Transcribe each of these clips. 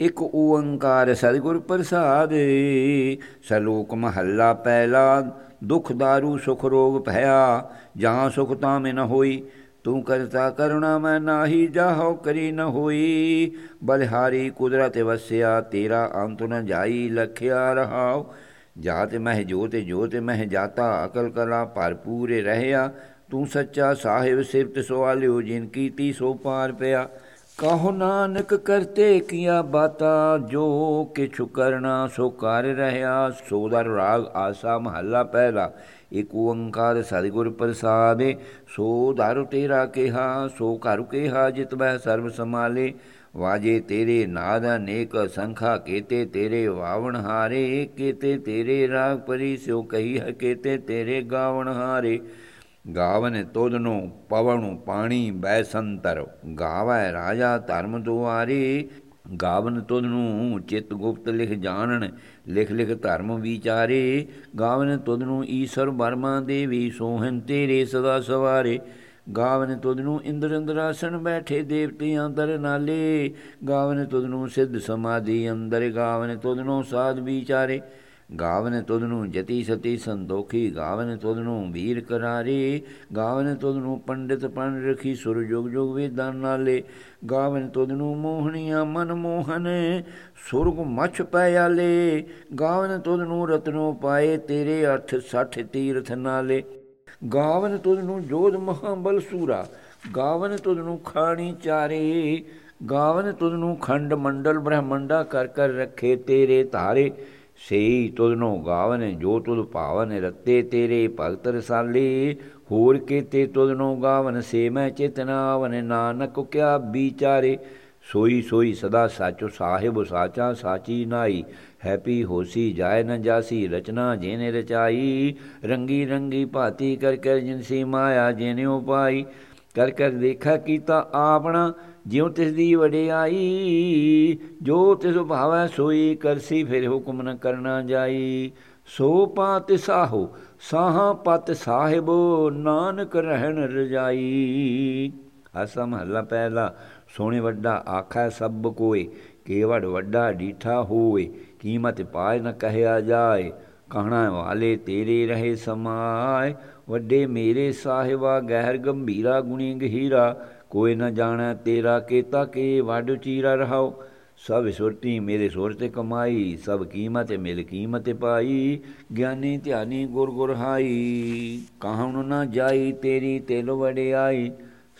ਇਕ ਓੰਕਾਰ ਸਤਿਗੁਰ ਪ੍ਰਸਾਦ, ਸਲੋਕ ਮਹੱਲਾ ਪਹਿਲਾ, ਦੁਖ दारू ਸੁਖ ਰੋਗ ਭਇਆ, ਜਾਂ ਸੁਖ ਤਾਂ ਮੈਂ ਨ ਹੋਈ, ਤੂੰ ਕਰਤਾ ਕਰੁਣਾ ਮੈਂ ਨਾਹੀ ਜਾਹੋ ਕਰੀ ਨ ਹੋਈ, ਬਲਿਹਾਰੀ ਕੁਦਰਤ ਵਸਿਆ, ਤੇਰਾ ਅੰਤ ਨ ਜਾਈ, ਲਖਿਆ ਰਹਾਉ, ਜਾਤ ਮਹਿ ਜੋਤ ਜੋਤ ਮਹਿ ਜਾਤਾ, ਅਕਲ ਕਲਾ ਭਰਪੂਰੇ ਰਹਿਆ, ਤੂੰ ਸੱਚਾ ਸਾਹਿਬ ਸਿਰਤ ਸਵਾਲਿਓ, ਜਿਨ ਕੀਤੀ ਸੋ ਪਾਰ ਪਿਆ। ਕਹੋ ਨਾਨਕ ਕਰਤੇ ਕੀਆ ਬਾਤਾ, ਜੋ ਕਿਛੁ ਕਰਨਾ ਸੋ ਕਰ ਰਹਾ ਸੋਦਰ ਰਾਗ ਆਸਾ ਮਹੱਲਾ ਪਹਿਲਾ। ਇਕ ਓੰਕਾਰ ਸਤਿਗੁਰ ਪ੍ਰਸਾਦੇ, ਸੋ ਦਾਰੂ ਤੇਰਾ ਕਿਹਾ, ਸੋ ਘਰ ਕਿਹਾ ਜਿਤ ਬੈ ਸਰਬ ਸਮਾਲੇ ਵਾਜੇ ਤੇਰੇ ਨਾਦ ਅਨੇਕ ਸੰਖਾ, ਕੀਤੇ ਤੇਰੇ ਵਾਵਣ ਹਾਰੇ, ਕੀਤੇ ਤੇਰੇ ਰਾਗ ਪਰੀ ਸੋ ਕਹੀ ਹੈ ਹਕੀਤੇ ਤੇਰੇ ਗਾਵਣ ਹਾਰੇ। ਗਾਵਨ ਤੋਦਨੋ ਪਵਣੁ ਪਾਣੀ ਬੈਸੰਤਰ ਗਾਵੈ ਰਾਜਾ ਧਰਮ ਦੁਆਰੇ ਗਾਵਨ ਤੁਧਨੂੰ ਚਿਤ ਗੁਪਤ ਲਿਖ ਜਾਣਨ ਲਿਖ ਲਿਖ ਧਰਮ ਵਿਚਾਰੇ ਗਾਵਨ ਤੁਧਨੂੰ ਈਸ਼ਰ ਬਰਮਾ ਦੇਵੀ ਸੋਹਨ ਤੇਰੇ ਸਦਾ ਸਵਾਰੇ ਗਾਵਨ ਤੁਧਨੂੰ ਇੰਦਰ ਅੰਦਰਾਸਣ ਬੈਠੇ ਦੇਵਤੇ ਅੰਦਰ ਨਾਲੇ ਗਾਵਨ ਤੁਧਨੂੰ ਸਿੱਧ ਸਮਾਧੀ ਅੰਦਰ ਗਾਵਨ ਤੁਧਨੂੰ ਸਾਧ ਵਿਚਾਰੇ ਗਾਵਨ ਤੁਧਨੂੰ ਜਤੀ ਸਤੀ ਸੰਦੋਖੀ ਗਾਵਨ ਤੁਧਨੂੰ ਵੀਰ ਕਰਾਰੇ, ਗਾਵਨ ਤੁਧਨੂੰ ਪੰਡਿਤ ਪਣ ਰਖੀ ਸੁਰ ਜੋਗ ਜੋਗ ਵੇਦਾਂ ਨਾਲੇ, ਗਾਵਨ ਤੁਧਨੂੰ ਮੋਹਣੀਆਂ ਮਨ ਮੋਹਨ, ਸੁਰਗ ਮਛ ਪਿਆਲੇ ਗਾਵਨ ਤੁਧਨੂੰ ਰਤਨੋ ਪਾਏ ਤੇਰੇ ਅਰਥ 60 ਤੀਰਥ ਨਾਲੇ, ਗਾਵਨ ਤੁਧਨੂੰ ਜੋਧ ਮਹਾਬਲ ਸੂਰਾ, ਗਾਵਨ ਤੁਧਨੂੰ ਖਾਣੀ ਚਾਰੇ, ਗਾਵਨ ਤੁਧਨੂੰ ਖੰਡ ਮੰਡਲ ਬ੍ਰਹਮੰਡਾ ਕਰ ਕਰ ਰੱਖੇ ਤੇਰੇ ਧਾਰੇ ਸਈ ਤੁਧਨੋ ਗਾਵਨ, ਜੋ ਤੁਧ ਭਾਵਨ, ਰਤੇ ਤੇਰੇ ਭਗਤ ਰਸਾਲੇ। ਹੋਰ ਕੀਤੇ ਤੁਧਨੋ ਗਾਵਨ, ਸੇ ਮੈਂ ਚਿਤਨਾਵਨ ਨਾਨਕ ਕਿਆ ਵਿਚਾਰੇ। ਸੋਈ ਸੋਈ ਸਦਾ ਸਾਚੋ ਸਾਹਿਬ, ਸਾਚਾ ਸਾਚੀ ਨਾਈ। ਹੈਪੀ ਹੋਸੀ ਜਾਏ ਨ ਜਾਸੀ, ਰਚਨਾ ਜੇਨੇ ਰਚਾਈ। ਰੰਗੀ ਰੰਗੀ ਭਾਤੀ ਕਰ ਕਰ ਜਿਨਸੀ ਮਾਇਆ ਜੇਨੇ ਉਪਾਈ। ਕਰ ਕਰ ਦੇਖਾ ਕੀਤਾ ਆਪਣਾ ਜਿਉ ਤਿਸ ਦੀ ਵਡਿਆਈ, ਜੋ ਤਿਸ ਭਾਵੈ ਸੋਈ ਕਰਸੀ, ਫਿਰ ਹੁਕਮ ਨ ਕਰਨਾ ਜਾਈ। ਸੋ ਪਾਤ ਸਾਹੋ, ਸਾਹਾਂ ਪਤ ਸਾਹਿਬ, ਨਾਨਕ ਰਹਿਣ ਰਜਾਈ। ਅਸਾ ਮਹੱਲਾ ਪਹਿਲਾ, ਸੋਹਣੇ ਵੱਡਾ ਆਖਾ ਸਭ ਕੋਏ ਕੇਵੜ ਵੱਡਾ ਡੀਠਾ ਹੋਏ, ਕੀਮਤ ਪਾਇ ਨ ਕਹਿਆ ਜਾਏ। ਕਹਣਾ ਵਾਲੇ ਤੇਰੇ ਰਹੇ ਸਮਾਏ, ਵੱਡੇ ਮੇਰੇ ਸਾਹਿਬਾ, ਗਹਿਰ ਗੰਭੀਰਾ ਗੁਣੀ ਗਹੀਰਾ। ਕੋਈ ਨਾ ਜਾਣੈ ਤੇਰਾ ਕੀਤਾ ਕੇ ਵਾਡੂ ਚੀਰਾ ਰਹਾਓ ਸਭ ਸੁਰਤੀ ਮੇਰੇ ਸੁਰ ਤੇ ਕਮਾਈ, ਸਭ ਕੀਮਤ ਮਿਲ ਕੀਮਤ ਪਾਈ। ਗਿਆਨੀ ਧਿਆਨੀ ਗੁਰ ਗੁਰ ਹਾਈ ਕਹਉ ਨ ਜਾਈ ਤੇਰੀ ਤੇਲ ਵੜਿਆਈ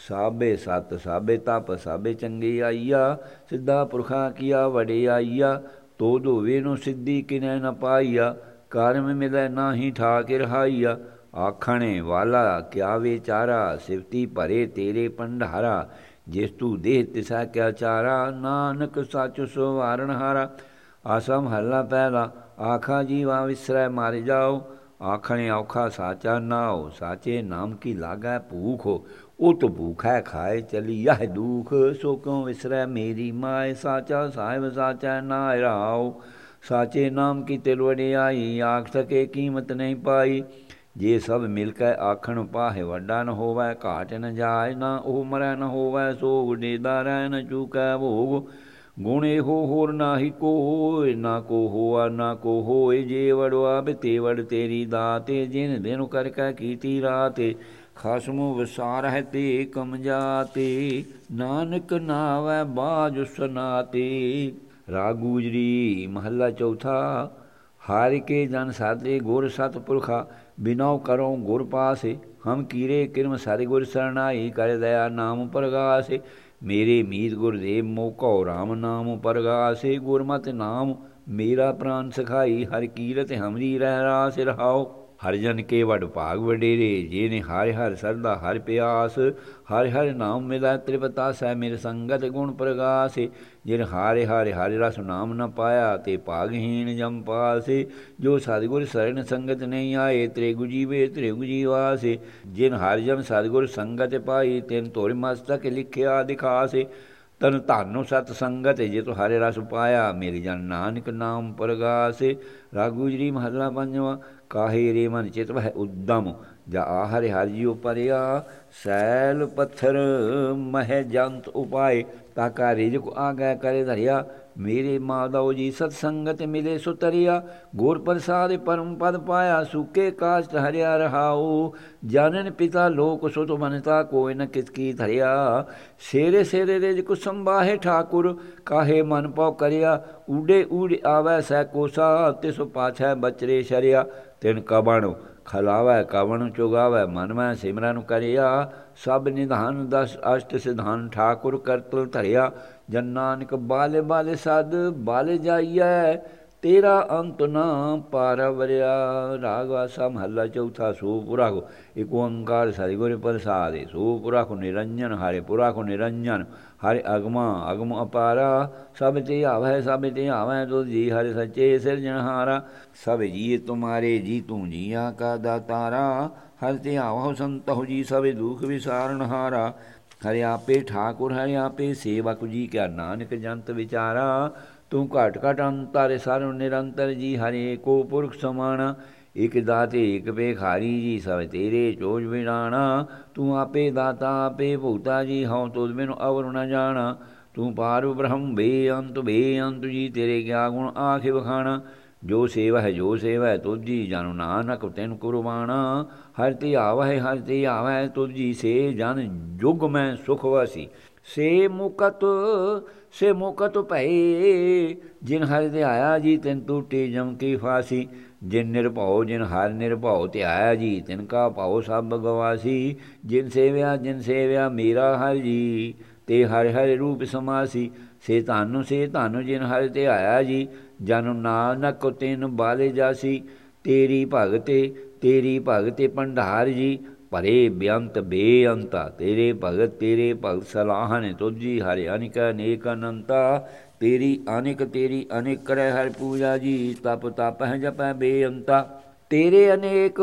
ਸਾਬੇ ਸਤ, ਸਾਬੇ ਤਪ, ਸਾਬੇ ਚੰਗੀ ਆਈਆ। ਸਿੱਧਾ ਪੁਰਖਾ ਕੀਆ ਵੜਿਆਈਆ ਤੋ ਦੋਵੇ ਨੂੰ ਸਿੱਧੀ ਕਿਨੈ ਨ ਪਾਈਆ। ਕਰਮ ਮਿਲੈ ਨਾਹੀ ਠਾਕ ਰਹਾਈਆ। ਆਖਣੇ ਵਾਲਾ, ਕਿਆ ਵਿਚਾਰਾ, ਸਿਫਤੀ ਭਰੇ ਤੇਰੇ ਪੰਡਾਰਾ ਜਿਸ ਤੂੰ ਦੇਹ ਤਿਸਾ ਕਿਆ ਚਾਰਾ, ਨਾਨਕ ਸੱਚ ਸੁਵਾਰਣ ਹਾਰਾ। ਆਸਮ ਹੱਲਾ ਪਹਿਲਾ, ਆਖਾ ਜੀਵਾ ਵਿਸਰੈ ਮਾਰ ਜਾਓ। ਆਖਣੇ ਔਖਾ ਸਾਚਾ ਨਾਓ ਸਾਚੇ ਨਾਮ ਕੀ ਲਾਗੈ ਭੂਖ। ਉਹ ਤੋ ਭੂਖੈ ਖਾਏ ਚਲੀ ਯਹ ਦੁਖ ਸੋ ਕਿਉ ਵਿਸਰੈ ਮੇਰੀ ਮਾਏ। ਸਾਚਾ ਸਾਹਿਬ, ਸਾਚਾ ਨਾ ਰਾਓ ਸਾਚੇ ਨਾਮ ਕੀ ਤਿਲਵੜੇ ਆਈ, ਆਖ ਸਕੇ ਕੀਮਤ ਨਹੀਂ ਪਾਈ। ਜੇ ਸਭ ਮਿਲ ਕੇ ਆਖਣ ਪਾਹੇ ਵੱਡਾ ਨ ਹੋਵੇ, ਘਾਟ ਨ ਜਾਏ, ਨਾ ਉਹ ਮਰੈ ਨ ਹੋਵੇ, ਸੋਗ ਦੇਦਾ ਰਹਿ ਨ ਚੁਕੈ ਭੋਗ। ਗੁਣ ਇਹੋ ਹੋਰ ਨਾਹੀ ਕੋਈ ਨਾ ਕੋ ਹੋਆ, ਨਾ ਕੋ ਹੋਏ, ਜੇ ਵੜਵਾ ਬਿਤੇ ਵੜ ਤੇਰੀ ਦਾਤੇ, ਜਿਨ ਦਿਨ ਕਰ ਕੈ ਕੀਤੀ ਰਾਤੇ, ਖਸਮੋ ਵਿਸਾਰ ਹੈ ਤੇ ਕਮ ਜਾਤੇ, ਨਾਨਕ ਨਾਵੈ ਬਾਜ ਸੁਨਾਤੇ। ਰਾਗੂਜਰੀ ਮਹੱਲਾ ਚੌਥਾ ਹਾਰ ਕੇ ਜਨ ਸਾਦੇ ਗੁਰ ਸਤ ਪੁਰਖਾ ਬਿਨਉ ਕਰੋ ਗੁਰ ਪਾਸੇ, ਹਮ ਕੀਰੇ ਕਿਰਮ ਸਾਰੇ ਗੁਰ ਸਰਣਾਈ, ਕਰ ਦਇਆ ਨਾਮ ਪ੍ਰਗਾਸੇ, ਮੇਰੇ ਮੀਤ ਗੁਰਦੇਵ ਮੋਕੋ ਰਾਮ ਨਾਮ ਪ੍ਰਗਾਸੇ, ਗੁਰਮਤਿ ਨਾਮ ਮੇਰਾ ਪ੍ਰਾਨ ਸਖਾਈ, ਹਰ ਕੀਰਤ ਹਮਰੀ ਰਹਿ ਰਾਸ ਰਹਾਓ ਹਰ ਜਨ ਕੇ ਵਡ ਭਾਗ ਵਡੇਰੇ ਜੇ ਨੇ ਹਰ ਹਰਿ ਸਰਦਾ ਹਰ ਪਿਆਸ, ਹਰ ਹਰ ਨਾਮ ਮਿਲਾ ਤ੍ਰਿਪਤਾ ਸਹਿ ਮੇਰੇ ਸੰਗਤ ਗੁਣ ਪ੍ਰਗਾਸੇ, ਜਿਨ ਹਾਰੇ ਹਾਰੇ ਹਰਿ ਰਸ ਨਾਮ ਨ ਪਾਇਆ ਤੇ ਭਾਗਹੀਣ ਜਮ ਪਾਸੇ, ਜੋ ਸਤਿਗੁਰ ਸਰਣ ਸੰਗਤ ਨਹੀਂ ਆਏ ਤ੍ਰੇ ਗੁਜੀਵੇ ਤ੍ਰੇ ਗੁਜੀਵਾਸੇ ਜਿਨ ਹਰਿ ਜਨ ਸਤਿਗੁਰ ਸੰਗਤ ਪਾਈ, ਤਿਨ ਤੋਰ ਮਸਤਕ ਲਿਖਿਆ ਦਿਖਾਸੇ, ਤਨ ਧਾਨੋ ਸਤ ਸੰਗਤ ਜੇ ਤੋ ਹਰੇ ਰਸ ਪਾਇਆ, ਮੇਰੀ ਜਨ ਨਾਨਕ ਨਾਮ ਪ੍ਰਗਾਸੇ ਰਾਗੂਜਰੀ ਮਹੱਲਾ ਪੰਜਵਾ ਕਾਹੇ ਰੇ ਮਨ ਚਿਤ ਵਹਿ ਉਦਮ? ਜਾ ਹਰਿ ਹਰਿ ਜੀਉ ਪਰਿਆ, ਸੈਲ ਪੱਥਰ ਮਹਿ ਜੰਤ ਉਪਾਏ। ਤਾਕਾ ਰਿਜਕ ਆਗੈ ਕਰੇ ਧਰਿਆ ਮੇਰੇ ਮਾਧਵ ਜੀ ਸਤ ਸੰਗਤ ਮਿਲੇ ਸੁਤਰਿਆ, ਗੁਰ ਪ੍ਰਸਾਦ ਪਰਮ ਪਦ ਪਾਇਆ, ਸੁਕੇ ਕਾਸ਼ਟ ਹਰਿਆ ਰਹਾਉ। ਜਾਣਨ ਪਿਤਾ ਲੋਕ ਸੁਤ ਬਨਤਾ ਕੋਈ ਨ ਕਿਸ ਕੀ ਧਰਿਆ। ਸੇਰੇ ਸੇਰੇ ਦੇ ਕੁ ਸੰਭਾਹੇ ਠਾਕੁਰ, ਕਾਹੇ ਮਨ ਪਉ ਕਰਿਆ। ਊੜੇ ਊੜੇ ਆਵੈ ਸੈ ਕੋਸਾ ਤਿਸ ਪਾਛੈ ਬਚਰੇ ਸ਼ਰਿਆ। ਤਿਨ ਕਬਣ ਖਲਾਵੈ, ਕਵਣ ਚੁਗਾਵੈ ਮਨ ਮੈਂ ਸਿਮਰਨ ਕਰਿਆ, ਸਭ ਨਿਧਾਨ ਦਸ ਅਸ਼ਟ ਸਿਧਾਨ ਠਾਕੁਰ ਕਰਤਲ ਧਰਿਆ। ਜਨ ਨਾਨਕ ਬਾਲੇ ਬਾਲੇ ਸਦ, ਬਾਲੇ ਜਾਈਐ, ਤੇਰਾ ਅੰਤ ਨਾ ਪਾਰਵਰਿਆ। ਰਾਗ ਵਾਸਾ ਮਹੱਲਾ ਚੌਥਾ ਸੋ ਪੁਰਾ ਕੋ ਇੱਕ ਓੰਕਾਰ ਸਰੀ ਗੁਰੇ ਪ੍ਰਸਾਦੇ ਪੁਰਾ ਕੋ ਨਿਰੰਜਨ, ਹਰੇ ਪੁਰਾ ਕੋ ਨਿਰੰਜਨ। ਹਰਿ ਅਗਮਾ, ਅਗਮ ਅਪਾਰਾ, ਸਭ ਤੇ ਆਵੈ ਸਭ ਤੇ ਆਵੈ ਤੋ ਜੀ ਹਰਿ ਸੱਚੇ ਸਿਰਜਣਹਾਰਾ ਸਭ ਜੀ ਤੁਮਾਰੇ, ਜੀ ਤੂੰ ਜੀਆ ਕਾ ਦਾਤਾਰਾ। ਹਰਿ ਤੇ ਆਵਹੁ ਸੰਤਹੁ ਜੀ, ਸਭ ਦੁਖ ਵਿਸਾਰਣਹਾਰਾ ਹਰਿ। ਆਪੇ ਠਾਕੁਰ, ਹਰਿ ਆਪੇ ਸੇਵਕ ਜੀ ਕਿਆ ਨਾਨਕ ਜੰਤ ਵਿਚਾਰਾ। ਤੂੰ ਘਟ ਘਟ ਅੰਤਰ, ਸਰਵ ਨਿਰੰਤਰ ਜੀ, ਹਰੇ ਕੋ ਪੁਰਖ ਸਮਾਣਾ। ਇਕ ਦਾਤੇ ਇਕ ਬੇਖਾਰੀ ਜੀ, ਸਭ ਤੇਰੇ ਚੋਜ ਵਿਣਾਣਾ ਤੂੰ ਆਪੇ ਦਾਤਾ, ਆਪੇ ਭੂਤਾ ਜੀ, ਹਉ ਤੁਧ ਮੈਨੂੰ ਅਵਰ ਨ ਜਾਣਾ। ਤੂੰ ਪਾਰ ਬ੍ਰਹਮ, ਬੇਅੰਤ ਬੇਅੰਤ ਜੀ, ਤੇਰੇ ਕਿਆ ਗੁਣ ਆਖੇ ਵਖਾਣਾ। ਜੋ ਸੇਵਾ ਹੈ ਜੋ ਸੇਵਾ ਹੈ ਤੁਝੀ ਜਾਨੁ ਨਾਨਕ ਤੈਨ ਕੁਰਬਾਨਾ ਹਰ ਤੇ ਆਵਹਿ, ਹਰ ਤੇ ਆਵਹਿ ਤੁਝੀ ਸੇ ਜਨ ਜੁਗ ਮੈਂ ਸੁਖ ਵਸੀ। ਸੇ ਮੁਕਤ ਸੇ ਮੁਕਤ ਭਏ, ਜਿਨ ਹਰ ਤੇ ਆਇਆ ਜੀ ਤੈਨ ਟੂਟੇ ਜਮ ਕੀ ਫਾਸੀ। ਜਿਨ ਨਿਰਭਉ, ਜਿਨ ਹਰ ਨਿਰਭਉ, ਤੇ ਆਇਆ ਜੀ, ਤਿਨ ਕਾ ਭਾਉ ਸਭ ਗਵਾਸੀ ਜਿਨ ਸੇਵਿਆ ਜਿਨ ਸੇਵਿਆ, ਮੇਰਾ ਹਰ ਜੀ, ਤੇ ਹਰ ਹਰ ਰੂਪ ਸਮਾਸੀ। ਸੇ ਧਾਨੁ ਸੇ ਧਾਨੁ, ਜਿਨ ਹਰ ਤੇ ਆਇਆ ਜੀ, ਜਨ ਨਾਨਕ ਤਿਨ ਬਾਲੇ ਜਾਸੀ। ਤੇਰੀ ਭਗਤੇ ਤੇਰੀ ਭਗਤੇ ਭੰਡਾਰ ਜੀ, ਭਰੇ ਬੇਅੰਤ ਬੇਅੰਤਾ। ਤੇਰੇ ਭਗਤ ਤੇਰੇ ਭਗਤ ਸਲਾਹਨ ਤੁਜੀ ਹਰਿ ਅਨਿਕ ਅਨੇਕ ਅਨੰਤਾ। ਤੇਰੀ ਅਨੇਕ ਤੇਰੀ ਅਨੇਕ ਕਰੈ ਹਰ ਪੂਜਾ ਜੀ, ਤਪ ਤਪ ਜਪੈ ਬੇਅੰਤਾ। ਤੇਰੇ ਅਨੇਕ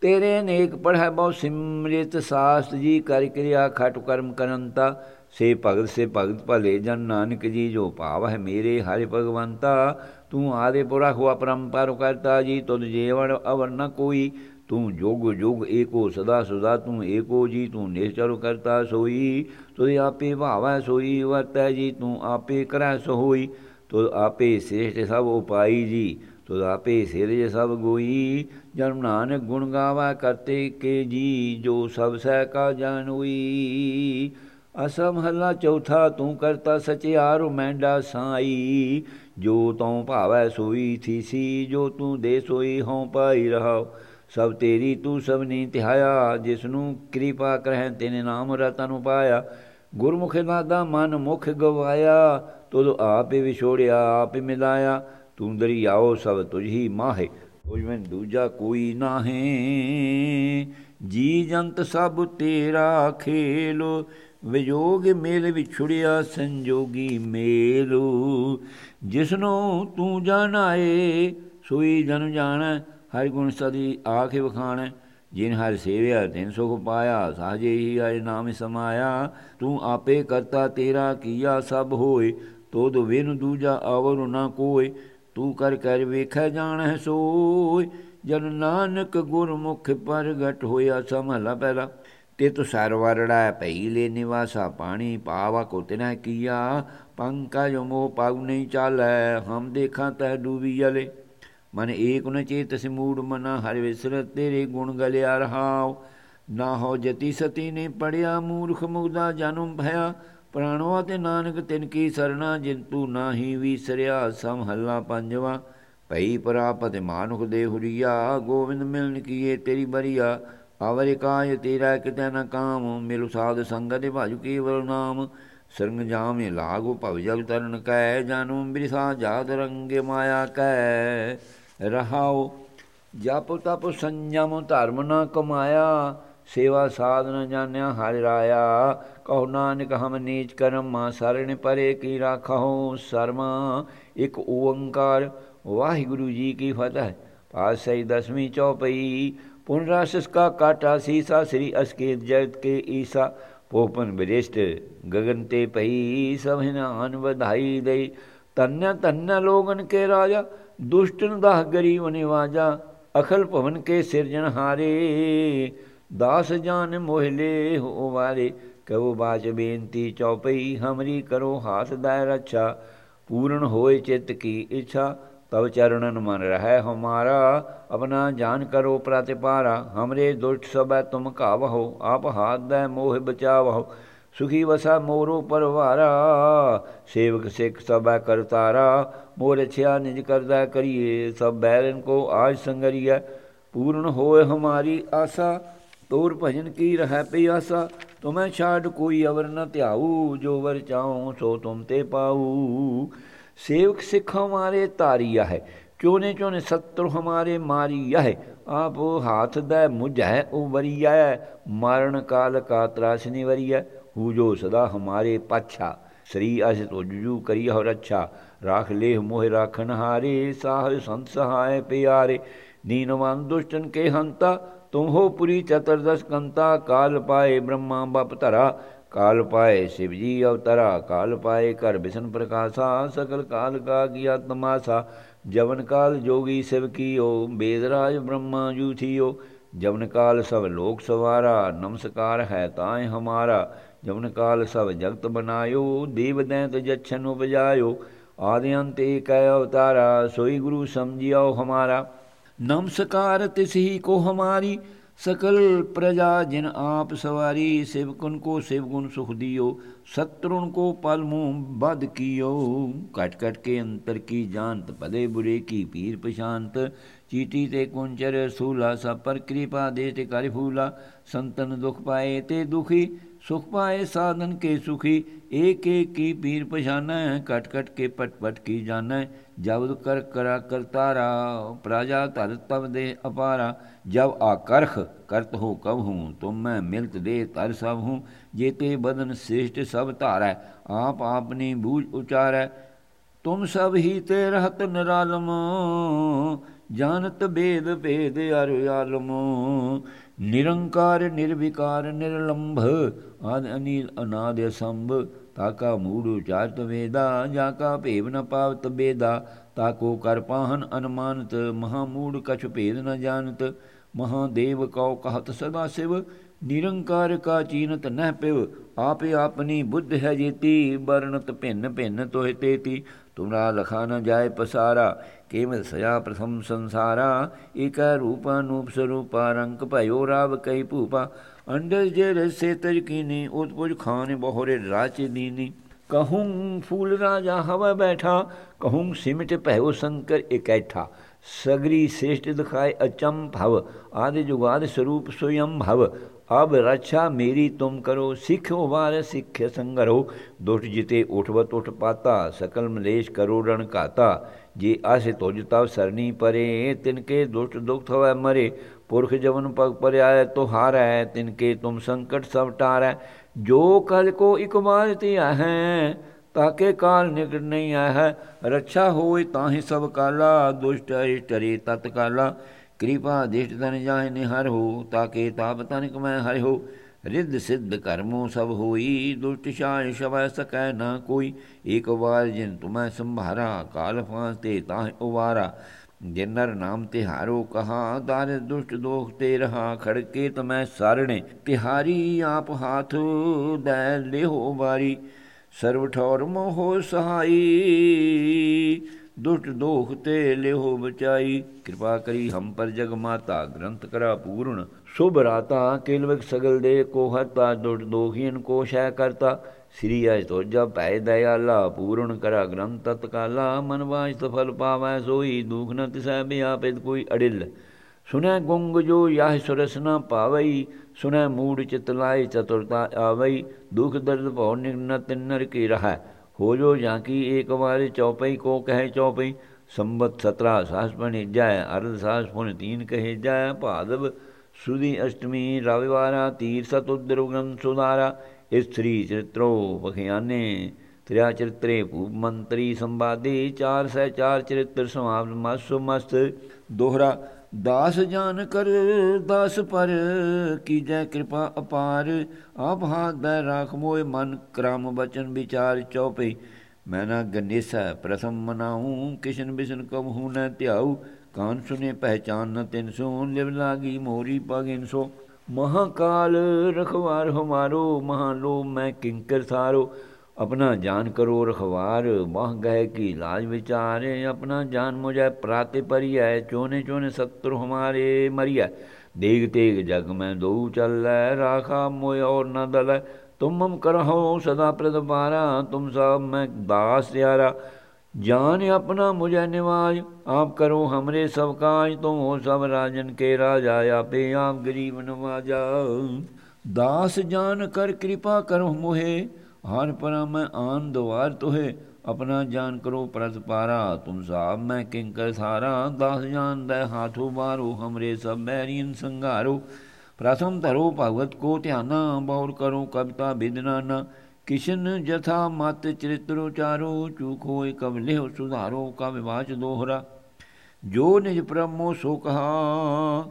ਤੇਰੇ ਅਨੇਕ ਪੜ੍ਹੈ ਬਹੁ ਸਿਮਰਿਤ ਸਾਸਤ ਜੀ, ਕਰ ਕਿਰਿਆ ਖਟ ਕਰਮ ਕਰੰਤਾ। ਸੇ ਭਗਤ ਸੇ ਭਗਤ ਭਲੇ ਜਨ ਨਾਨਕ ਜੀ, ਜੋ ਭਾਵ ਹੈ ਮੇਰੇ ਹਰਿ ਭਗਵੰਤਾ। ਤੂੰ ਆਦੇ ਪੁਰਖ ਹੁਆ ਪਰੰਪਰ ਕਰਤਾ ਜੀ, ਤੁਧ ਜੀਵਨ ਅਵਰ ਨ ਕੋਈ। ਤੂੰ ਜੋਗ ਜੋਗ ਏਕੋ ਸਦਾ ਸਦਾ ਤੂੰ ਏਕੋ ਜੀ, ਤੂੰ ਨਿਸ਼ਚਰ ਕਰਤਾ ਸੋਈ। ਤੁਧ ਆਪੇ ਭਾਵੈ ਸੋਈ, ਵਰਤੈ ਜੀ, ਤੂੰ ਆਪੇ ਕਰੈ ਸੋਈ। ਤੁਧ ਆਪੇ ਸ੍ਰੇਸ਼ਟ ਸਭ ਉਪਾਈ ਜੀ, ਤੁਧ ਆਪੇ ਸਿਰਜ ਸਭ ਗੋਈ। ਜਨਮ ਨਾਨਕ ਗੁਣ ਗਾਵਾ ਕਰਤੇ ਕੇ ਜੀ, ਜੋ ਸਭ ਸਹਿ ਕਾ ਜਾਣੋਈ ਅਸਮ ਹੱਲਾ ਚੌਥਾ ਤੂੰ ਕਰਤਾ ਸਚਿਆਰ ਮੈਂਡਾ ਸਾਈ। ਜੋ ਤਉ ਭਾਵੈ ਸੋਈ ਥੀਸੀ ਜੋ ਤੂੰ ਦੇ ਸੋਈ ਹਉ ਪਾਈ ਰਹਾ ਸਭ ਤੇਰੀ ਤੂੰ ਸਭ ਨੀ ਧਿਆਇਆ ਜਿਸ ਨੂੰ ਕਿਰਪਾ ਕਰਹਿ ਤੇਨੇ ਨਾਮ ਰਤਨ ਪਾਇਆ। ਗੁਰਮੁਖ ਨਾਦਾ ਮਨ ਮੁਖ ਗਵਾਇਆ, ਤੁਧ ਆਪੇ ਵਿਛੋੜਿਆ, ਆਪੇ ਮਿਲਾਇਆ। ਤੂੰ ਦਰਿਆਓ ਸਭ ਤੁਝ ਹੀ ਮਾਹੇ, ਤੁਝ ਮੈਂ ਦੂਜਾ ਕੋਈ ਨਾਹੀ। ਜੀ ਜੰਤ ਸਭ ਤੇਰਾ ਖੇਲੋ ਵਿਯੋਗ ਮੇਲ ਵਿਛੁੜਿਆ ਸੰਜੋਗੀ ਮੇਲੂ। ਜਿਸਨੂੰ ਤੂੰ ਜਾਣਾਏ, ਸੋਈ ਜਨ ਜਾਣੈ, ਹਰ ਗੁਣ ਸਦੀ ਆਖੇ ਵਖਾਣੈ। ਜਿਨ ਹਰ ਸੇਵਿਆ, ਤਿਨ ਸੁਖ ਪਾਇਆ, ਸਾਜੇ ਹੀ ਆਏ ਨਾਮ ਸਮਾਇਆ। ਤੂੰ ਆਪੇ ਕਰਤਾ, ਤੇਰਾ ਕੀਆ ਸਭ ਹੋਏ। ਤੋਦ ਵਿਨ ਦੂਜਾ ਆਵਰ ਨਾ ਕੋਏ। ਤੂੰ ਕਰ ਕਰ ਵੇਖੈ ਜਾਣੈ ਸੋਏ। ਜਨ ਨਾਨਕ ਗੁਰਮੁਖ ਪ੍ਰਗਟ ਹੋਇਆ ਸਮਹਲਾ ਪਹਿਲਾ ਤੇ ਤੋ ਸਰਵਰੜਾ ਪਈ ਲੈ ਨਿਵਾਸਾ ਪਾਣੀ ਪਾਵਾ ਕੋ ਤਿਨਾ ਕੀਆ ਪੰਕਜ ਮੋ ਪਾਉ ਨਹੀਂ ਚਾਲੈ, ਹਮ ਦੇਖਾਂ ਤੈ ਡੂਬੀ ਜਲੇ। ਮਨ ਏਕ ਨ ਚੇਤ ਸਿਮੂੜ ਮਨਾ, ਹਰਿ ਵਿਸਰ ਤੇਰੇ ਗੁਣ ਗਲਿਆ ਰਹਾਉ। ਨਾ ਹੋ ਜਤੀ ਸਤੀ ਨੇ ਪੜਿਆ, ਮੂਰਖ ਮੁਗਦਾ ਜਨਮ ਭਇਆ। ਪ੍ਰਾਣਵਾ ਤੇ ਨਾਨਕ ਤਿਨ ਕੀ ਸਰਣਾ ਜਿੰਤੂ ਨਾਹੀ ਵਿਸਰਿਆ ਸਮਹੱਲਾ ਪੰਜਵਾ। ਭਈ ਪ੍ਰਾਪਤ ਮਾਨੁਖ ਦੇ ਹੁਰੀਆ, ਗੋਵਿੰਦ ਮਿਲਨ ਕੀਏ ਤੇਰੀ ਬਰੀਆ। ਅਵਰਿ ਕਾਇ ਤੇਰਾ ਕਿਤੇ ਨਾ ਕਾਮ, ਮਿਲੁ ਸਾਧ ਸੰਗਤ ਭਾਜੁ ਕੇਵਲ ਨਾਮ। ਸਰੰਗ ਜਾਮੇ ਲਾਗੋ ਭਵ ਜਲ ਤਰਨ ਕੈ, ਜਾਨੂ ਬਿਰਸਾ ਜਾਤ ਰੰਗੇ ਮਾਇਆ ਕੈ। ਰਹਾਉ ਜਪ ਤਪ ਸੰਜਮ ਧਰਮ ਨ ਕਮਾਇਆ, ਸੇਵਾ ਸਾਧਨ ਜਾਣਿਆ ਹਰਿ ਰਾਇਆ। ਕਹੋ ਨਾਨਕ ਹਮ ਨੀਚ ਕਰਮ, ਮਾ ਸਰਣ ਪਰੇ ਕੀ ਰਾਖੋ ਸਰਮਾ। ਇੱਕ ਓੰਕਾਰ ਵਾਹਿਗੁਰੂ ਜੀ ਕੀ ਫਤਿਹ ਪਾਸਈ ਦਸਵੀਂ ਚੌਪਈ। पुनराशिष का काटा सीसा श्री अस्केत जगत के ईसा पोपन वरिष्ठ गगन ते पही सभिन अन वधाई दई तन्य तन्य लोगन के राजा दुष्टन दाह गरीब निवाजा अखल भवन के सिरजन हारे दास जान मोहले हो वारे कहो बाच बेनती चौपई हमरी करो हाथ दाय रक्षा पूर्ण होए चित्त की इच्छा तब चरणन मन रह हमारा अपना जान करो प्रातिपारा हमरे दुष्ट सब तुम कावहो आप हाथ दे मोह बचावहो ਸੁਖੀ ਵਸਾ ਮੋਰੋ ਪਰਵਾਰਾ, ਸੇਵਕ ਸਿੱਖ ਸਭੈ ਕਰਤਾਰਾ ਮੋਰ ਅਛਿਆ ਨਿਜ ਕਰਦਾ ਕਰੀਏ, ਸਭ ਬੈਰਨ ਕੋ ਆਜ ਸੰਗਰੀਐ, ਪੂਰਨ ਹੋਏ ਹਮਾਰੀ ਆਸਾ, ਤੋਰ ਭਜਨ ਕੀ ਰਹਿ ਪਈ ਆਸਾ ਤੁਮੈ ਛਾੜ ਕੋਈ ਅਵਰ ਨ ਧਿਆਉ, ਜੋ ਵਰ ਚਾਉ ਸੋ ਤੁਮ ਤੇ ਪਾਉ ਸੇਵਕ ਸਿੱਖ ਹਮਾਰੇ ਤਾਰੀ ਹੈ, ਚੋਨੇ ਚੋਨੇ ਸਤਰ ਹਮਾਰੇ ਮਾਰੀਆ ਹੈ। ਆਪ ਹਾਥ ਦਾ ਮੁਝ ਹੈ, ਉਹ ਵਰੀਆ ਹੈ। ਕਾਲ ਕਾ ਤਰਾਸਨੀ ਵਰੀਆ ਹੂ ਜੋ ਸਦਾ ਹਮਾਰੇ ਪਾਛਾ। ਸ੍ਰੀ ਅਸ ਤੁਜੂ ਕਰੀ ਹੋ ਰੱਛਾ। ਰਾਖ ਲੇ ਮੋਹ ਰਾਖਣ ਹਾਰੇ, ਸਾਹ ਸੰਤ ਸਹਾਇ ਪਿਆਰੇ। ਦੀਨਵਾਨ ਦੁਸ਼ਟਨ ਕੇ ਹੰਤਾ, ਤੁਮ ਹੋ ਪੁਰੀ ਚਤਰਦਸ ਕੰਤਾ। ਕਾਲ ਪਾਏ ਬ੍ਰਹਮਾ ਬਪ ਧਰਾ काल पाए शिव जी अवतरा काल पाए कर विष्ण प्रकाशा सकल काल का किया तमाशा जवन काल जोगी शिव कियो वेदराज ब्रह्मा जू थियो जवन काल सब लोक सवारा नमस्कार है ताए हमारा जवन काल सब जगत बनायो देव दैत जच्छन उपजायो आदि अंत एक अवतारा सोई गुरु समझियो हमारा नमस्कार तिस ही को हमारी सकल प्रजा जिन आप सवारी सेवकुन को सेवगुण सुख दियो शत्रुन को पल मुंह बद कियो कट कट के अंतर की जानत पदे बुरे की पीर पशांत चीटी ते कुंचर सूला सब पर कृपा दे ते कर फूला संतन दुख पाए ते दुखी ਸੁਖ ਪਾਏ ਸਾਧਨ ਕੇ ਸੁਖੀ, ਏਕ ਏਕ ਕੀ ਪੀਰ ਪਛਾਨੈ ਕਟ ਕਟ ਕੇ ਪਟ ਪਟ ਕੀ ਜਾਣੈ। ਜਬ ਕਰ ਕਰਾ ਕਰਤਾਰਾ ਪ੍ਰਜਾ ਧਰ ਤਬ ਦੇ ਅਪਾਰਾ। ਜਬ ਆਕਰਖ ਕਰਤ ਹੋ ਕਬ ਹੂੰ, ਤੁਮ ਮੈਂ ਮਿਲਤ ਦੇ ਤਰ ਸਭ ਹੂੰ। ਜੇਤੇ ਬਦਨ ਸ੍ਰਿਸ਼ਟ ਸਭ ਧਾਰੈ, ਆਪ ਆਪਨੀ ਬੂਝ ਉਚਾਰੈ। ਤੁਮ ਸਭ ਹੀ ਤੇ ਰਹਤ ਨਿਰਾਲਮ ਜਾਣਤ ਭੇਦ ਭੇਦ ਅਰ ਆਲਮ, ਨਿਰੰਕਾਰ, ਨਿਰਵਿਕਾਰ, ਨਿਰਲੰਭ, ਆਦ ਅਨੀਲ ਅਨਾਦ ਅਸੰਭ, ਤਾਕਾ ਮੂੜ ਉਚਾਰਤ ਵੇਦਾ ਜਾ ਕਾ ਭੇਵ ਨ ਪਾਵਤ ਬੇਦਾ, ਤਾਕੋ ਕਰ ਪਾਹਨ ਅਨਮਾਨਤ, ਮਹਾ ਮੂੜ ਕਛ ਭੇਦ ਨ ਜਾਣਤ ਮਹਾਦੇਵ ਕਉ ਕਹਤ ਸਦਾ ਸਿਵ, ਨਿਰੰਕਾਰ ਕਾ ਚੀਨਤ ਨਹਿ ਪਿਵ, ਆਪੇ ਆਪਨੀ ਬੁੱਧ ਹੈ ਜੀਤੀ, ਵਰਣਤ ਭਿੰਨ ਭਿੰਨ ਤੋਹਿ ਤੇਤੀ તુમરા લખા ન જાય પસારા કેમ સયા પ્રથમ સંસારા એક રૂપા નૂપ સ્વરૂપા રંક ભયો રાવ કઈ પૂપા અંડર જે રસે તજકીની ઉતપુજ ખાને બહોરે રાચી દીની કહું ફૂલ રાજા હવા બેઠા કહું સિમટ પહેવો શંકર એકૈઠા सगरी श्रेष्ठ दिखाए अचम भव आदि जुगाद स्वरूप स्वयं भव अब रक्षा मेरी तुम करो सिख उबार सिख संगरो दुष्ट जिते उठवत उठ पाता सकल मलेश करो रण काता जे आसे तुझ तव सरनी परे तिनके दुष्ट दुख हवै मरे पुरख जवन पग पर आय तो हार है तिनके तुम संकट सब टार है जो कल को ਤਾਕੇ ਕਾਲ ਨਿਕਟ ਨਹੀਂ ਆਇਆ ਹੈ। ਰੱਛਾ ਹੋਏ ਤਾਂ ਹੀ ਸਭ ਕਾਲਾ, ਦੁਸ਼ਟ ਇਸ਼ਟਰੀ ਤਤ ਕਾਲਾ। ਕਿਰਪਾ ਦਿਸ਼ਟ ਤਨ ਜਾਏ ਨਿਹਰ ਹੋ, ਤਾਕੇ ਤਾਪ ਤਨਕ ਮੈਂ ਹਰਿ ਹੋ। ਰਿੱਧ ਸਿੱਧ ਕਰਮੋ ਸਭ ਹੋਈ, ਦੁਸ਼ਟ ਸ਼ਾਇ ਸ਼ਵੈ ਸਕੈ ਨਾ ਕੋਈ। ਇਕ ਵਾਰ ਜਿਨ ਤੁਮੈ ਸੰਭਾਰਾ, ਕਾਲ ਫਾਂਸ ਤੇ ਤਾਹ ਉਵਾਰਾ। ਜਿਨ ਨਰ ਨਾਮ ਤਿਹਾਰੋ ਕਹਾ, ਦਾਰ ਦੁਸ਼ਟ ਦੋਖ ਤੇ ਰਹਾ। ਖੜਕੇ ਤਮੈ ਸਾਰਣੇ, ਤਿਹਾਰੀ ਆਪ ਹਾਥ, ਦੈ ਲਿਹੋ ਵਾਰੀ। ਸਰਵ ਠੌਰ ਮੋਹ ਸਹਾਈ, ਦੁਸ਼ਟ ਦੋਖ ਤੇ ਲਿਓ ਬਚਾਈ। ਕਿਰਪਾ ਕਰੀ ਹਮ ਪਰ ਜਗ ਮਾਤਾ, ਗ੍ਰੰਥ ਕਰਾ ਪੂਰਨ। ਸੁਭ ਰਾਤਾ ਕੇਲਵਕ ਸਗਲ ਦੇ ਕੋ ਹਤਾ ਦੁਸ਼ਟ ਦੋਖੀਨ ਕੋ ਸ਼ੈ ਕਰਤਾ। ਸ੍ਰੀ ਅਜ ਤੋਜਾ ਭੈ ਦਇਆਲਾ, ਪੂਰਨ ਕਰਾ ਗ੍ਰੰਥ ਤਤਕਾਲਾ। ਮਨ ਵਾਜ ਤਫਲ ਪਾਵੈ ਸੋਈ, ਦੁਖ ਨ ਤਿਸੈ ਬਿਆਪਿਤ ਕੋਈ ਅੜਿਲ। سنہ گونگ جو یا سرسنا پاو سنہ موڑ چتلا دکھ درد بو نرک رہی سترہ ساس پونی جَ ارد ساس پون تین کہادو سوی اشتمی رو تیر سترا استری چرتر تریا چرتر پوپ منتری سمادی چار سہ چار چرتر سماپت مست مست دوہرا ਦਾਸ ਜਾਨ ਕਰ, ਦਾਸ ਪਰ ਕੀਜੈ ਕਿਰਪਾ ਅਪਾਰ। ਆਪ ਹਾਥ ਦਾ ਰਾਖ ਮੋਏ ਮਨ, ਕਰਮ ਬਚਨ ਵਿਚਾਰ ਚਉਪਈ ਮੈਂ ਨਾ ਗਨੇਸਾ, ਪ੍ਰਥਮ ਮਨਾਉ ਕਿਸ਼ਨ ਬਿਸ਼ਨ ਕਬਹੂ ਨ ਧਿਆਉ ਕਾਨ ਸੁਨੇ, ਪਹਿਚਾਨ ਨ ਤਿਨ ਸੋ, ਲਿਵ ਲਾਗੀ ਮੋਰੀ ਪਗਿਨ ਸੋ। ਮਹਾਕਾਲ ਰਖਵਾਰ ਹਮਾਰੋ ਮਹਾਲੋ ਮੈਂ ਕਿੰਕਰ ਸਾਰੋ। अपना जान करो रखवार मह गए की लाज विचारे अपना जान मुझे प्राते परिया चोने चोने सत्रु हमारे मरिया देग तेग जग में दो चल राखा मोय और न दल तुम हम करहो सदा प्रद पारा तुम सब मैं दास यारा जान अपना मुझे निवाज आप करो हमरे सब काज तुम हो सब राजन के राजा आपे आप गरीब नवाजा दास जान कर कृपा करो मोहे ہر پرا میں آن دوار توہے اپنا جان کرو پرت پارا، تم صاحب میں کنکر سارا، داس جان دے ہاتھوں بارو، ہمرے سب بیرین سنگارو۔ پرسم ترو بھگوت کو دھیانا، بور کرو کبتا بدنانا۔ کشن جتھا مت چرترو چارو، چوکھو کب لو سدھارو کا واچ دوہرا۔ جو نج پرمو سو کہا،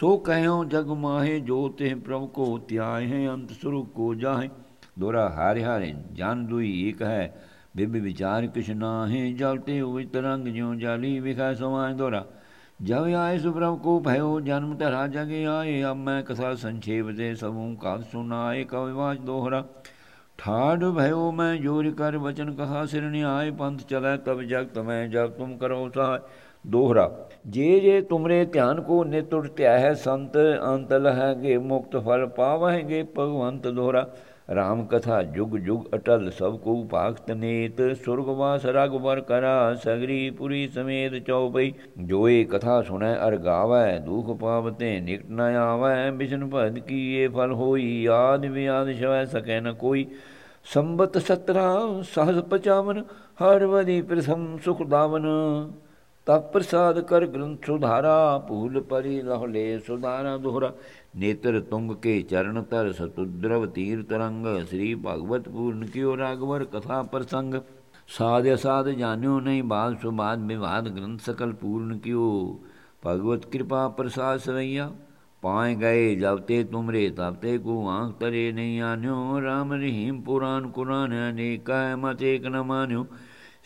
سو کہوں جگ ماہے، جو تہ پرو کو تیائے ہیں انت سرو کو جائیں دورہ ہارے ہارے جان دوئی ایک ہے بب بچار کش ہیں جلتے ہوئے ترنگ جیوں جالی وکھا سوائیں دورہ جب آئے سبرم کو بھیو جنم ترا جگے آئے اب میں کسا سنچیپ دے سبوں کا سنائے کواج دوہرا ٹھاڈ بھیو میں جور کر وچن کہا سرنی آئے پنتھ چلے تب جگ تمہیں جب تم کرو سہائے دوہرا جے جے تمرے دھیان کو نتر تیا ہے سنت انتل ہے گے مکت فل پاویں گے بھگوانت دوہرا ਰਾਮ ਕਥਾ ਜੁਗ ਜੁਗ ਅਟਲ, ਸਭ ਕੋ ਭਾਗਤ ਨੇਤ ਸੁਰਗਵਾਸ ਰਗਵਰ ਕਰਾ, ਸਗਰੀ ਪੁਰੀ ਸਮੇਤ ਚੌਪਈ ਜੋ ਇਹ ਕਥਾ ਸੁਣੈ, ਅਰ ਗਾਵੈ, ਦੁਖ ਪਾਵਤੇ ਨਿਕਟ ਨ ਆਵੈ। ਬਿਸ਼ਨ ਭਦ ਕੀ ਇਹ ਫਲ ਹੋਈ, ਆਦ ਵਿਆਦ ਸ਼ਵੈ ਸਕੈ ਨ ਕੋਈ। ਸੰਬਤ 17 ਸਹਜ 55 ਹਰ ਵਦੀ ਪ੍ਰਸਮ ਸੁਖ ਤਪ ਪ੍ਰਸਾਦ ਕਰ ਗ੍ਰੰਥ ਸੁਧਾਰਾ ਭੂਲ ਪਰੀ ਲਹ ਲੈ ਸੁਧਾਰਾ ਦੁਹਰਾ। ਨੇਤਰ ਤੁੰਗ ਕੇ ਚਰਨ ਤਰ ਸਤੁਦਰਵ ਤੀਰ ਤਰੰਗ, ਸ੍ਰੀ ਭਗਵਤ ਪੂਰਨ ਕਿਉ ਰਾਗਵਰ ਕਥਾ ਪ੍ਰਸੰਗ। ਸਾਧ ਅਸਾਧ ਜਾਣਿਓ ਨਹੀਂ ਬਾਦ ਸੁਬਾਦ ਵਿਵਾਦ ਗ੍ਰੰਥ ਸਕਲ ਪੂਰਨ ਕਿਉ। ਭਗਵਤ ਕਿਰਪਾ ਪ੍ਰਸਾਦ ਸਰਈਆ ਪਾਏ ਗਏ ਜਬ ਤੇ ਤੁਮਰੇ ਤਬ ਤੇ ਕੋ ਆਂਖ ਤਰੇ ਨਹੀਂ ਆਨਿਓ। ਰਾਮ ਰਹੀਮ ਪੁਰਾਨ ਕੁਰਾਨ ਅਨੇਕਾ ਮਤ ਇੱਕ ਨ ਮਾਨਿਓ।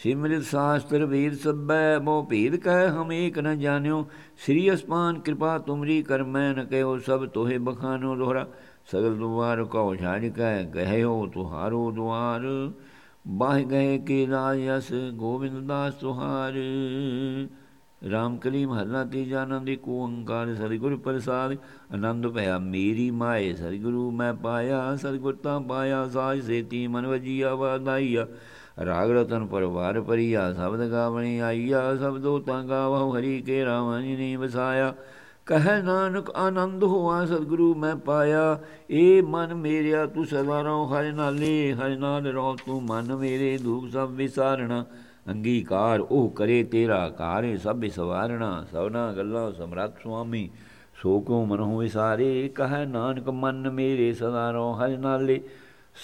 ਸਿਮਰਿਤ ਸ਼ਾਸਤਰ ਵੀਰ ਸਭੈ ਮੋ ਭੀਦ ਕਹਿ ਹਮ ਏਕ ਨ ਜਾਣਿਓ। ਸ੍ਰੀ ਅਸਮਾਨ ਕਿਰਪਾ ਤੁਮਰੀ ਕਰ ਕਰਮੈ ਨ ਕਹਿਓ, ਸਭ ਤੋਹੇ ਬਖਾਨੋ ਦੋਹਰਾ ਸਗਲ ਦੁਆਰ ਕਉ ਛਾੜ ਕਹਿ ਕਹਿਓ ਤੁਹਾਰੋ ਦੁਆਰ। ਬਾਹ ਗਏ ਕੇ ਰਾਜਸ ਗੋਬਿੰਦ ਦਾਸ ਤੁਹਾਰ। ਰਾਮ ਕਲੀ ਮਹੱਲਾ ਤੀਜਾ ਆਨੰਦੀ ਕੋ ਅੰਕਾਰ ਸਤਿਗੁਰ ਪ੍ਰਸਾਦ। ਆਨੰਦ ਭਇਆ ਮੇਰੀ ਮਾਏ, ਸਤਿਗੁਰੂ ਮੈਂ ਪਾਇਆ, ਸਤਿਗੁਰ ਤਾਂ ਪਾਇਆ, ਸਾਜ ਸੇਤੀ ਮਨ ਵਜੀਆ ਵਾਦਾਈਆ ਰਾਗ ਰਤਨ ਪਰਵਾਰ ਪਰੀਆ ਸ਼ਬਦ ਗਾਵਣੀ ਆਈਆ, ਸਬਦੋ ਤਾਂ ਗਾਵਹੁ ਹਰੀ ਕੇ ਰਾਮ ਜੀ ਨੇ ਵਸਾਇਆ। ਕਹੈ ਨਾਨਕ ਆਨੰਦ ਹੋਆ, ਸਤਿਗੁਰੂ ਮੈਂ ਪਾਇਆ। ਏ ਮਨ ਮੇਰਿਆ, ਤੂੰ ਸਦਾ ਰਹੁ, ਹਰਿ ਨਾਲੇ, ਹਰਿ ਨਾਲ ਰਹੋ, ਤੂੰ ਮਨ ਮੇਰੇ ਦੁਖ ਸਭ ਵਿਸਾਰਣਾ। ਅੰਗੀਕਾਰ ਉਹ ਕਰੇ, ਤੇਰਾ ਕਾਰੇ ਸਭ ਸਵਾਰਣਾ। ਸਭਨਾ ਗੱਲਾਂ ਸਮਰੱਥ ਸੁਆਮੀ, ਸੋ ਕੋ ਮਨਹੁ ਵਿਸਾਰੇ ਕਹੈ ਨਾਨਕ, ਮਨ ਮੇਰੇ ਸਦਾ ਰਹੁ, ਹਰਿ ਨਾਲੇ।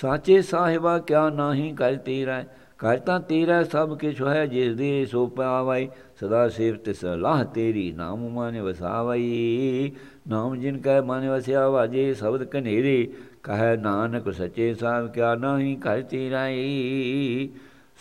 ਸਾਚੇ ਸਾਹਿਬਾ, ਕਿਆ ਨਾਹੀ ਕਰ ਤੇਰਾ ਕਰ ਤਾਂ ਤੇਰਾ ਸਭ ਕੁਛ ਹੈ, ਜਿਸ ਦੇ ਸੋ ਪਾਵੈ ਸਦਾ ਸੇਵ ਸਲਾਹ ਤੇਰੀ ਨਾਮ ਮਾਨੇ ਵਸਾਵਈ। ਨਾਮ ਜਿਨ ਕੈ ਮਾਨੇ ਵਸਿਆ ਵਾਜੇ ਸ਼ਬਦ ਕਨੇਰੇ ਕਹੈ ਨਾਨਕ ਸਚੇ ਸਾਹਿਬ ਕਿਆ ਨਾਹੀ ਕਰ ਤੇਰਾ ਈ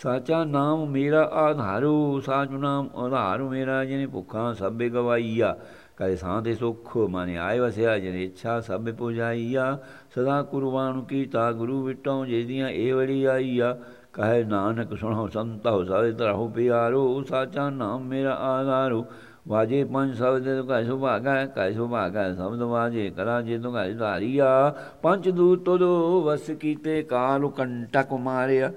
ਸਾਚਾ ਨਾਮ ਮੇਰਾ ਆਧਾਰੂ, ਸਾਚੂ ਨਾਮ ਆਧਾਰੂ ਮੇਰਾ, ਜਿਨੇ ਭੁੱਖਾਂ ਸਭੇ ਗਵਾਈਆ। ਕਦੇ ਸਾਂਦੇ ਸੁਖ ਮਾਨੇ ਆਏ ਵਸਿਆ, ਜਿਨੇ ਇੱਛਾ ਸਭੇ ਪੁਜਾਈਆ। ਸਦਾ ਕੁਰਬਾਨ ਕੀਤਾ ਗੁਰੂ ਵਿਟੋਂ ਜਿਹਦੀਆਂ ਇਹ ਵੜੀ ਆਈਆ। ਕਹੇ ਨਾਨਕ ਸੁਣੋ ਸੰਤੋ ਸਾਰੇ ਤਰਹੁ ਪਿਆਰੋ, ਸਾਚਾ ਨਾਮ ਮੇਰਾ ਆਧਾਰੋ। ਵਾਜੇ ਪੰਜ ਸ਼ਬਦ ਕਾ ਸੁਭਾਗਾ ਕਾ ਸੁਭਾਗਾ ਸ਼ਬਦ ਵਾਜੇ ਕਰਾ ਜੇ ਤੁ ਘਰ ਧਾਰੀਆ। ਪੰਜ ਦੂਤ ਤੋ ਵਸ ਕੀਤੇ ਕਾਲ ਕੰਟਕ ਮਾਰਿਆ।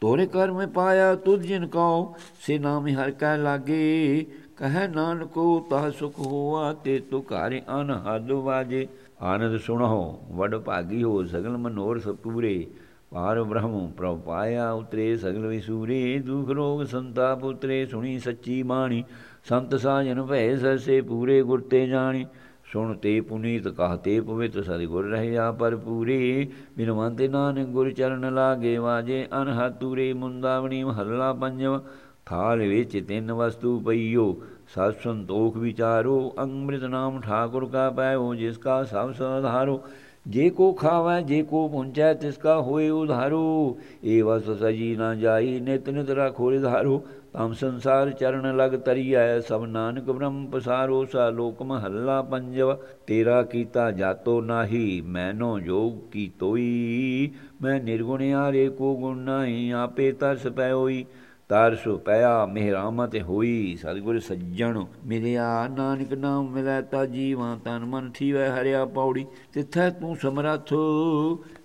ਤੋਰੇ ਕਰ ਪਾਇਆ ਤੁਧ ਜਿਨ ਕਉ, ਸੇ ਨਾਮ ਹਰ ਕੈ ਲਾਗੇ। ਕਹੈ ਨਾਨਕੋ ਤਾ ਸੁਖ ਹੋਆ ਤੇ ਤੁ ਘਰ ਅਨਹਦ ਵਾਜੇ। ਆਨੰਦ ਸੁਣੋ, ਵਡ ਭਾਗੀ ਹੋ ਸਗਲ ਮਨੋਰ ਸਪੂਰੇ ਪਾਰ ਬ੍ਰਹਮ, ਪ੍ਰਭ ਪਾਇਆ ਉਤਰੇ ਸਗਲ ਵਿਸੂਰੇ, ਦੁਖ ਰੋਗ ਸੰਤਾਪ ਉਤਰੇ, ਸੁਣੀ ਸੱਚੀ ਬਾਣੀ। ਸੰਤ ਸਾਜਨ ਭੈ ਸਰਸੇ ਪੂਰੇ ਗੁਰ ਤੇ ਜਾਣੀ। ਸੁਣ ਤੇ ਪੁਨੀਤ ਕਹਤੇ ਪਵਿੱਤ, ਸਤਿ ਗੁਰ ਰਹਿਆ ਪਰ ਪੂਰੇ ਬਿਨਵੰਤੇ ਨਾਨਕ ਗੁਰ ਚਰਨ ਲਾਗੇ ਵਾਜੇ ਅਨਹਤੂਰੇ ਮੁੰਦਾਵਣੀ ਮਹੱਲਾ ਪੰਜਵ। ਥਾਲ ਵਿੱਚ ਤਿੰਨ ਵਸਤੂ ਪਈਓ, ਸਤ ਸੰਤੋਖ ਵਿਚਾਰੋ, ਅੰਮ੍ਰਿਤ ਨਾਮ ਠਾਕੁਰ ਕਾ ਪਾਇਓ, ਜਿਸ ਕਾ ਸਭ ਸਧਾਰੋ ਜੇ ਕੋ ਖਾਵੈ, ਜੇ ਕੋ ਪੁੰਚੈ ਤਿਸ ਕਾ ਹੋਏ ਉਧਾਰੋ। ਏ ਵਸ ਸਜੀ ਨਾ ਜਾਈ, ਨਿਤ ਨਿਤ ਰਖੋ ਧਾਰੂ ਤਮ ਸੰਸਾਰ ਚਰਨ ਲਗ ਤਰੀਐ, ਸਭ ਨਾਨਕ ਬ੍ਰਹਮ ਪਸਾਰੋ, ਸਾ ਲੋਕ ਮਹੱਲਾ ਪੰਜਵ। ਤੇਰਾ ਕੀਤਾ ਜਾਤੋ ਨਾਹੀ, ਮੈਨੋ ਜੋਗ ਕੀ ਤੋਈ। ਮੈਂ ਨਿਰਗੁਣ ਆਰੇ ਕੋ ਗੁਣ ਨਾਹੀ, ਆਪੇ ਤਰਸ ਪੈ ਹੋਈ ਤਰਸ ਪਿਆ, ਮਿਹਰਾਮਤ ਹੋਈ, ਸਤਿਗੁਰ ਸੱਜਣ ਮਿਲਿਆ, ਨਾਨਕ ਨਾਮ ਮਿਲੈ ਤਾ ਜੀਵਾਂ ਤਨ ਮਨ ਥੀਵੈ ਹਰਿਆ ਪੌੜੀ, ਤਿੱਥੈ ਤੂੰ ਸਮਰੱਥ,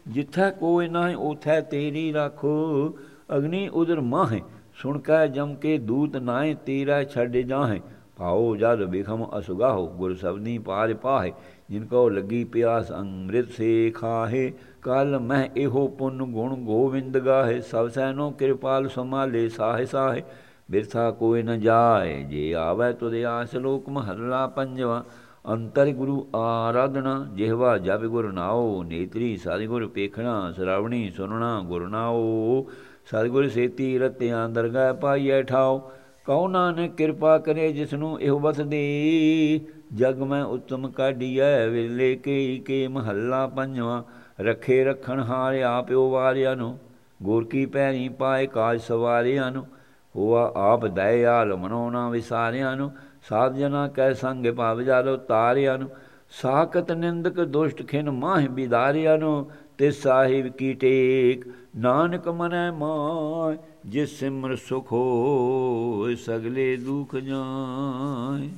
ਜਿੱਥੈ ਕੋਈ ਨਾ ਉਥੈ ਤੇਰੀ ਰੱਖੋ, ਅਗਨੀ ਉਦਰ ਮਾਹੇ, ਸੁਣ ਕੈ ਜਮ ਕੇ ਦੂਤ ਨਾਏ ਤੇਰਾ ਛੱਡ ਜਾਹੇ, ਭਾਉ ਜਦ ਬਿਖਮ ਅਸੁਗਾਹੋ, ਗੁਰ ਸਬਨੀ ਪਾਰ ਪਾਹੇ, ਜਿਨ ਕੋ ਲੱਗੀ ਪਿਆਸ ਅੰਮ੍ਰਿਤ ਸੇ ਖਾਹੇ ਕਲ ਮੈਂ ਇਹੋ ਪੁੰਨ ਗੁਣ ਗੋਵਿੰਦ ਗਾਹੇ, ਸਭ ਸੈਨੋ ਕਿਰਪਾਲ ਸਮਾਲੇ ਸਾਹੇ ਸਾਹੇ। ਬਿਰਥਾ ਕੋਈ ਨ ਜਾਏ, ਜੇ ਆਵੇ ਤੁਦੇ ਆਸ ਲੋਕ ਮਹੱਲਾ ਪੰਜਵਾ। ਅੰਤਰ ਗੁਰੂ ਆਰਾਧਨਾ, ਜਿਹਵਾ ਜਪ ਗੁਰ ਨਾਓ ਨੇਤਰੀ ਸਾਧਿ ਪੇਖਣਾ, ਸਰਾਵਣੀ ਸੁਨਣਾ ਗੁਰ ਨਾਓ ਸਤਿਗੁਰ ਸੇਤੀ ਰਤਿਆਂ ਦਰਗਾਹ ਪਾਈਐ ਠਾਓ ਕਉ ਨਾਨਕ ਕਿਰਪਾ ਕਰੇ ਜਿਸ ਨੂੰ ਇਹੋ ਵਸਦੇ ਜਗ ਮੈਂ ਉਤਮ ਕਾਢੀਐ ਵੇਲੇ ਕੇ ਕੇ ਮਹੱਲਾ ਪੰਜਵਾ। ਰਖੇ ਰਖਣ ਹਾਰ ਆਪਿਓ ਵਾਰਿਆ ਨੂੰ, ਗੁਰ ਕੀ ਪੈਰੀ ਪਾਏ ਕਾਜ ਸਵਾਰਿਆਂ ਨੂੰ, ਹੋਆ ਆਪ ਦਇਆਲ ਮਨੋਨਾ ਵਿਸਾਰਿਆਂ ਨੂੰ, ਸਾਧ ਜਨਾ ਕੈ ਸੰਗ ਭਾਵ ਜਾਲੋ ਤਾਰਿਆਂ ਨੂੰ, ਸਾਖਤ ਨਿੰਦਕ ਦੁਸ਼ਟ ਖਿਨ ਮਾਹ ਬਿਦਾਰਿਆਂ ਨੂੰ ਤੇ ਸਾਹਿਬ ਕੀ ਟੇਕ, ਨਾਨਕ ਮਨੈ ਮਾਇ ਜਿਸ ਸਿਮਰ ਸੁਖ ਹੋਇ ਸਗਲੇ ਦੁਖ ਜਾਏ